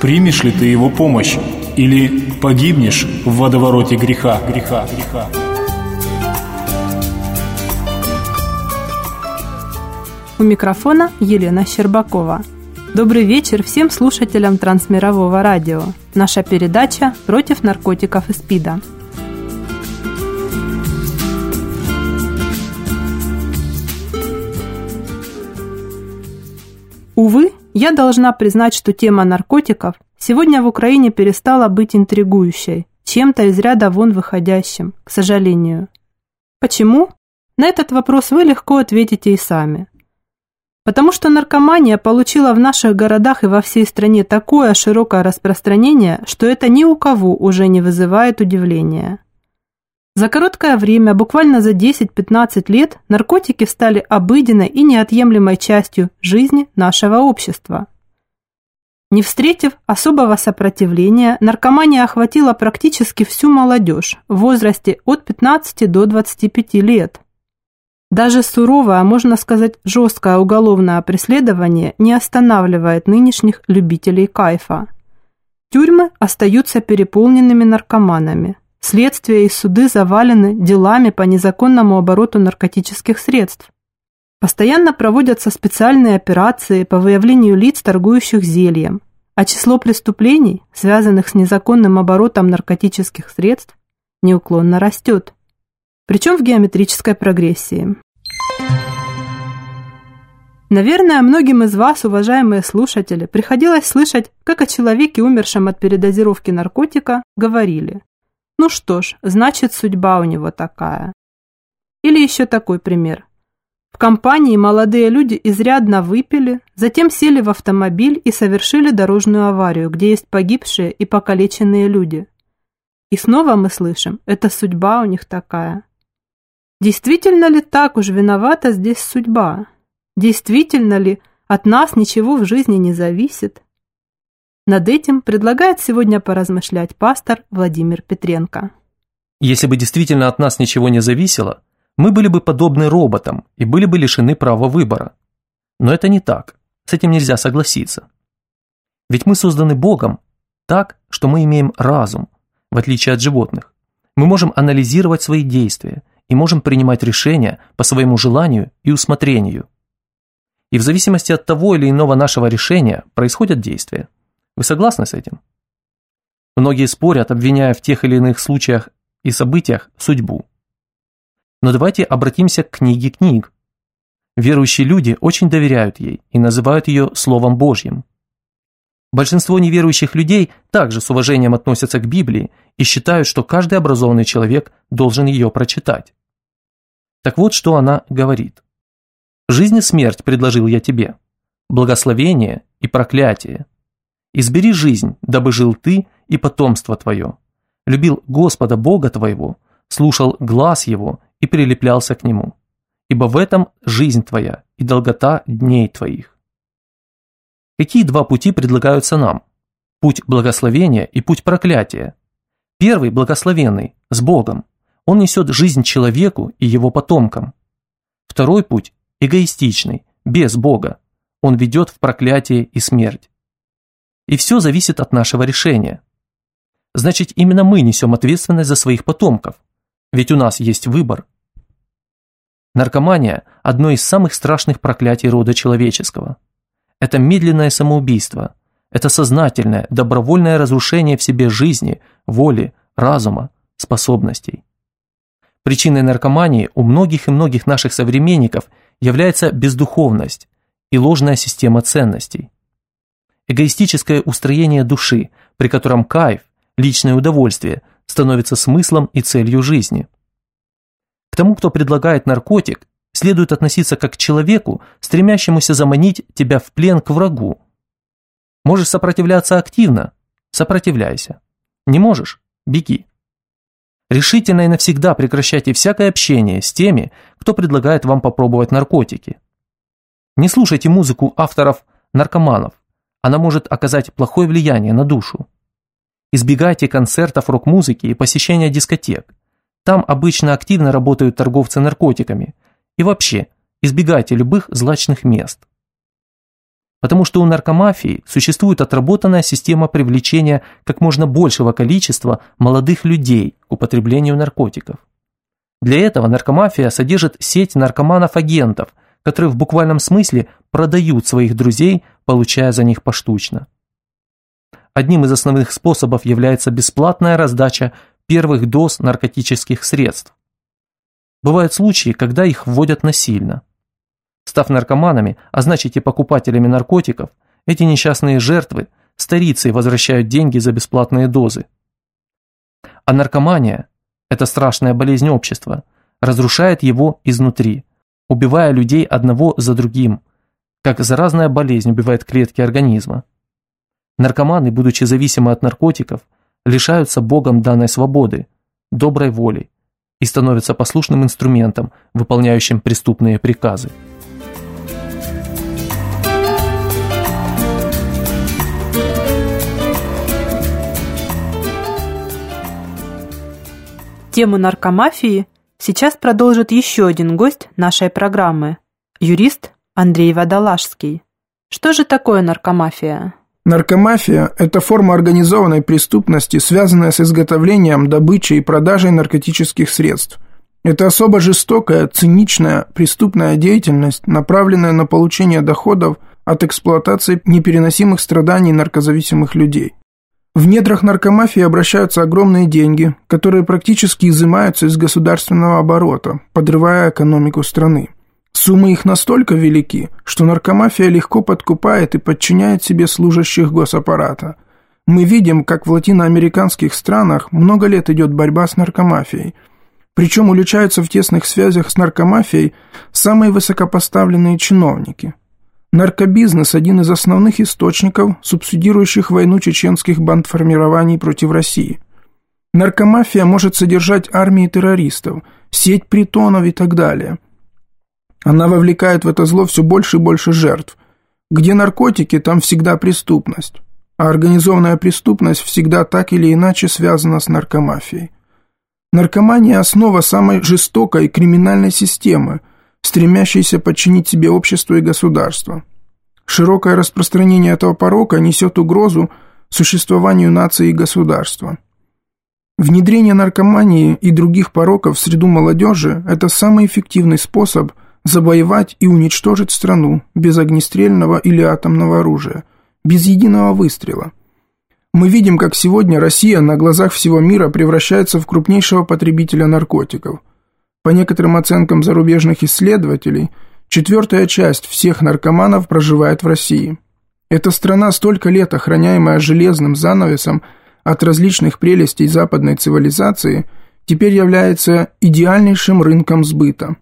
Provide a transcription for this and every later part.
Примешь ли ты его помощь или погибнешь в водовороте греха, греха, греха. У микрофона Елена Щербакова. Добрый вечер всем слушателям Трансмирового радио. Наша передача «Против наркотиков и СПИДа». Увы, я должна признать, что тема наркотиков сегодня в Украине перестала быть интригующей, чем-то из ряда вон выходящим, к сожалению. Почему? На этот вопрос вы легко ответите и сами – Потому что наркомания получила в наших городах и во всей стране такое широкое распространение, что это ни у кого уже не вызывает удивления. За короткое время, буквально за 10-15 лет, наркотики стали обыденной и неотъемлемой частью жизни нашего общества. Не встретив особого сопротивления, наркомания охватила практически всю молодежь в возрасте от 15 до 25 лет – даже суровое, можно сказать жесткое уголовное преследование не останавливает нынешних любителей кайфа. Тюрьмы остаются переполненными наркоманами. Следствия и суды завалены делами по незаконному обороту наркотических средств. Постоянно проводятся специальные операции по выявлению лиц, торгующих зельем, а число преступлений, связанных с незаконным оборотом наркотических средств, неуклонно растет причем в геометрической прогрессии. Наверное, многим из вас, уважаемые слушатели, приходилось слышать, как о человеке, умершем от передозировки наркотика, говорили. Ну что ж, значит, судьба у него такая. Или еще такой пример. В компании молодые люди изрядно выпили, затем сели в автомобиль и совершили дорожную аварию, где есть погибшие и покалеченные люди. И снова мы слышим, это судьба у них такая. Действительно ли так уж виновата здесь судьба? Действительно ли от нас ничего в жизни не зависит? Над этим предлагает сегодня поразмышлять пастор Владимир Петренко. Если бы действительно от нас ничего не зависело, мы были бы подобны роботам и были бы лишены права выбора. Но это не так, с этим нельзя согласиться. Ведь мы созданы Богом так, что мы имеем разум, в отличие от животных. Мы можем анализировать свои действия и можем принимать решения по своему желанию и усмотрению. И в зависимости от того или иного нашего решения происходят действия. Вы согласны с этим? Многие спорят, обвиняя в тех или иных случаях и событиях судьбу. Но давайте обратимся к книге книг. Верующие люди очень доверяют ей и называют ее Словом Божьим. Большинство неверующих людей также с уважением относятся к Библии и считают, что каждый образованный человек должен ее прочитать. Так вот, что она говорит. «Жизнь и смерть предложил я тебе, благословение и проклятие. Избери жизнь, дабы жил ты и потомство твое. Любил Господа Бога твоего, слушал глаз его и прилеплялся к нему. Ибо в этом жизнь твоя и долгота дней твоих». Какие два пути предлагаются нам? путь благословения и путь проклятия. Первый благословенный, с Богом. Он несет жизнь человеку и его потомкам. Второй путь эгоистичный, без Бога. Он ведет в проклятие и смерть. И все зависит от нашего решения. Значит, именно мы несем ответственность за своих потомков, ведь у нас есть выбор. Наркомания – одно из самых страшных проклятий рода человеческого. Это медленное самоубийство, это сознательное, добровольное разрушение в себе жизни, воли, разума, способностей. Причиной наркомании у многих и многих наших современников является бездуховность и ложная система ценностей. Эгоистическое устроение души, при котором кайф, личное удовольствие, становится смыслом и целью жизни. К тому, кто предлагает наркотик, следует относиться как к человеку, стремящемуся заманить тебя в плен к врагу. Можешь сопротивляться активно – сопротивляйся. Не можешь – беги. Решительно и навсегда прекращайте всякое общение с теми, кто предлагает вам попробовать наркотики. Не слушайте музыку авторов наркоманов, она может оказать плохое влияние на душу. Избегайте концертов рок-музыки и посещения дискотек. Там обычно активно работают торговцы наркотиками. И вообще, избегайте любых злачных мест. Потому что у наркомафии существует отработанная система привлечения как можно большего количества молодых людей к употреблению наркотиков. Для этого наркомафия содержит сеть наркоманов-агентов, которые в буквальном смысле продают своих друзей, получая за них поштучно. Одним из основных способов является бесплатная раздача первых доз наркотических средств. Бывают случаи, когда их вводят насильно. Став наркоманами, а значит и покупателями наркотиков, эти несчастные жертвы старицей возвращают деньги за бесплатные дозы. А наркомания – это страшная болезнь общества, разрушает его изнутри, убивая людей одного за другим, как заразная болезнь убивает клетки организма. Наркоманы, будучи зависимы от наркотиков, лишаются Богом данной свободы, доброй воли и становятся послушным инструментом, выполняющим преступные приказы. Тему наркомафии сейчас продолжит еще один гость нашей программы – юрист Андрей Водолажский. Что же такое наркомафия? Наркомафия – это форма организованной преступности, связанная с изготовлением, добычей и продажей наркотических средств. Это особо жестокая, циничная, преступная деятельность, направленная на получение доходов от эксплуатации непереносимых страданий наркозависимых людей. В недрах наркомафии обращаются огромные деньги, которые практически изымаются из государственного оборота, подрывая экономику страны. Суммы их настолько велики, что наркомафия легко подкупает и подчиняет себе служащих госаппарата. Мы видим, как в латиноамериканских странах много лет идет борьба с наркомафией. Причем уличаются в тесных связях с наркомафией самые высокопоставленные чиновники – Наркобизнес – один из основных источников, субсидирующих войну чеченских бандформирований против России. Наркомафия может содержать армии террористов, сеть притонов и так далее. Она вовлекает в это зло все больше и больше жертв. Где наркотики, там всегда преступность. А организованная преступность всегда так или иначе связана с наркомафией. Наркомания – основа самой жестокой криминальной системы – стремящийся подчинить себе общество и государство. Широкое распространение этого порока несет угрозу существованию нации и государства. Внедрение наркомании и других пороков в среду молодежи – это самый эффективный способ завоевать и уничтожить страну без огнестрельного или атомного оружия, без единого выстрела. Мы видим, как сегодня Россия на глазах всего мира превращается в крупнейшего потребителя наркотиков – по некоторым оценкам зарубежных исследователей, четвертая часть всех наркоманов проживает в России. Эта страна, столько лет охраняемая железным занавесом от различных прелестей западной цивилизации, теперь является идеальнейшим рынком сбыта.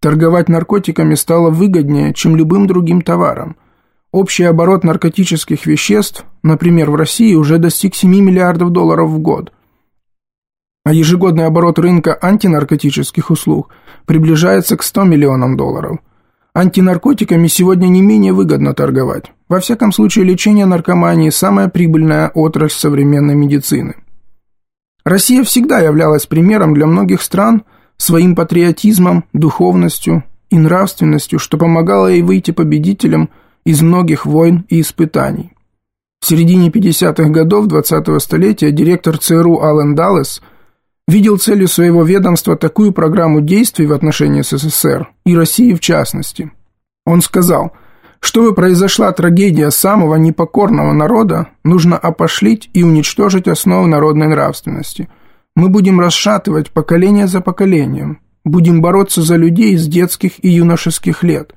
Торговать наркотиками стало выгоднее, чем любым другим товаром. Общий оборот наркотических веществ, например, в России уже достиг 7 миллиардов долларов в год – а ежегодный оборот рынка антинаркотических услуг приближается к 100 миллионам долларов. Антинаркотиками сегодня не менее выгодно торговать. Во всяком случае, лечение наркомании – самая прибыльная отрасль современной медицины. Россия всегда являлась примером для многих стран своим патриотизмом, духовностью и нравственностью, что помогало ей выйти победителем из многих войн и испытаний. В середине 50-х годов 20-го столетия директор ЦРУ Аллен Даллес видел целью своего ведомства такую программу действий в отношении СССР и России в частности. Он сказал, чтобы произошла трагедия самого непокорного народа, нужно опошлить и уничтожить основы народной нравственности. Мы будем расшатывать поколение за поколением, будем бороться за людей с детских и юношеских лет.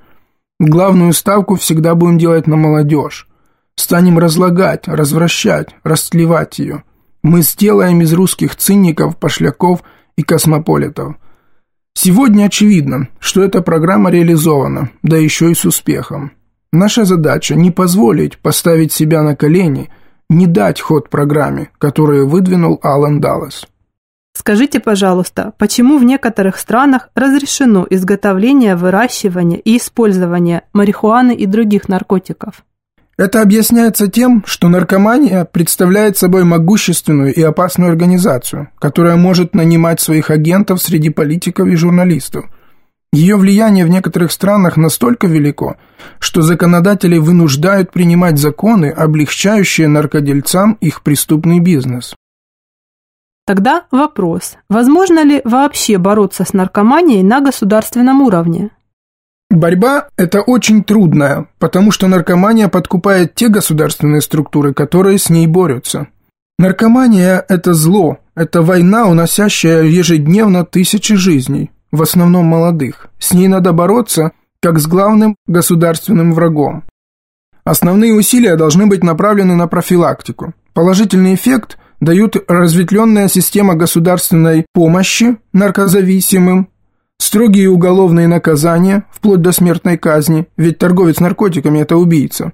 Главную ставку всегда будем делать на молодежь. Станем разлагать, развращать, растлевать ее – мы сделаем из русских циников, пошляков и космополитов. Сегодня очевидно, что эта программа реализована, да еще и с успехом. Наша задача не позволить поставить себя на колени, не дать ход программе, которую выдвинул Алан Даллас. Скажите, пожалуйста, почему в некоторых странах разрешено изготовление, выращивание и использование марихуаны и других наркотиков? Это объясняется тем, что наркомания представляет собой могущественную и опасную организацию, которая может нанимать своих агентов среди политиков и журналистов. Ее влияние в некоторых странах настолько велико, что законодатели вынуждают принимать законы, облегчающие наркодельцам их преступный бизнес. Тогда вопрос, возможно ли вообще бороться с наркоманией на государственном уровне? Борьба – это очень трудная, потому что наркомания подкупает те государственные структуры, которые с ней борются. Наркомания – это зло, это война, уносящая ежедневно тысячи жизней, в основном молодых. С ней надо бороться, как с главным государственным врагом. Основные усилия должны быть направлены на профилактику. Положительный эффект дают разветвленная система государственной помощи наркозависимым, Строгие уголовные наказания, вплоть до смертной казни, ведь торговец наркотиками – это убийца.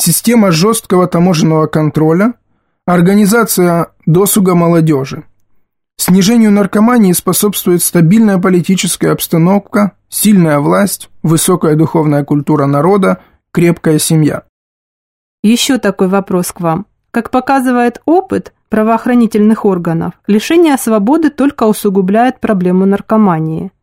Система жесткого таможенного контроля, организация досуга молодежи. Снижению наркомании способствует стабильная политическая обстановка, сильная власть, высокая духовная культура народа, крепкая семья. Еще такой вопрос к вам. Как показывает опыт правоохранительных органов, лишение свободы только усугубляет проблему наркомании –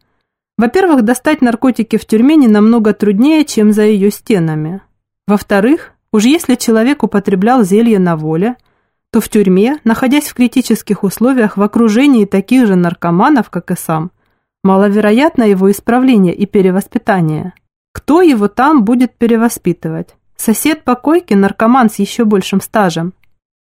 во-первых, достать наркотики в тюрьме не намного труднее, чем за ее стенами. Во-вторых, уж если человек употреблял зелье на воле, то в тюрьме, находясь в критических условиях в окружении таких же наркоманов, как и сам, маловероятно его исправление и перевоспитание. Кто его там будет перевоспитывать? Сосед по койке – наркоман с еще большим стажем.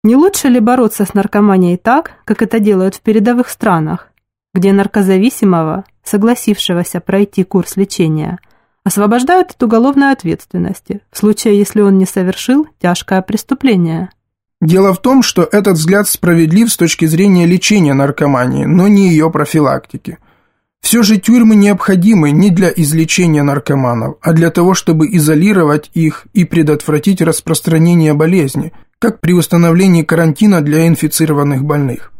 Не лучше ли бороться с наркоманией так, как это делают в передовых странах, где наркозависимого согласившегося пройти курс лечения, освобождают от уголовной ответственности в случае, если он не совершил тяжкое преступление. Дело в том, что этот взгляд справедлив с точки зрения лечения наркомании, но не ее профилактики. Все же тюрьмы необходимы не для излечения наркоманов, а для того, чтобы изолировать их и предотвратить распространение болезни, как при установлении карантина для инфицированных больных.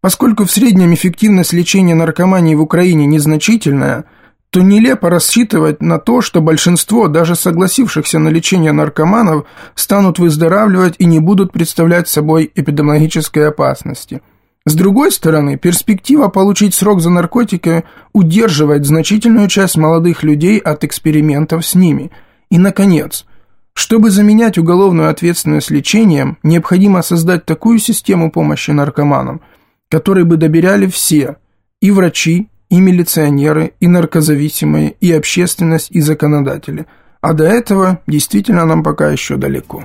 Поскольку в среднем эффективность лечения наркомании в Украине незначительная, то нелепо рассчитывать на то, что большинство даже согласившихся на лечение наркоманов станут выздоравливать и не будут представлять собой эпидемиологической опасности. С другой стороны, перспектива получить срок за наркотики удерживает значительную часть молодых людей от экспериментов с ними. И, наконец, чтобы заменять уголовную ответственность лечением, необходимо создать такую систему помощи наркоманам – который бы доверяли все, и врачи, и милиционеры, и наркозависимые, и общественность, и законодатели. А до этого действительно нам пока еще далеко.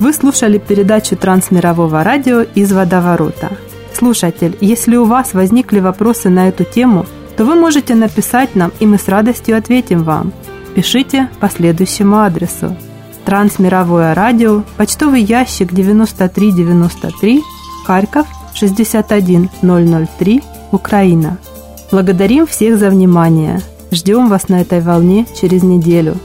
Вы слушали передачу Трансмирового радио из водоворота. Слушатель, если у вас возникли вопросы на эту тему, то вы можете написать нам, и мы с радостью ответим вам – Пишите по следующему адресу. Трансмировое радио, почтовый ящик 9393, Харьков 61003, Украина. Благодарим всех за внимание. Ждем вас на этой волне через неделю.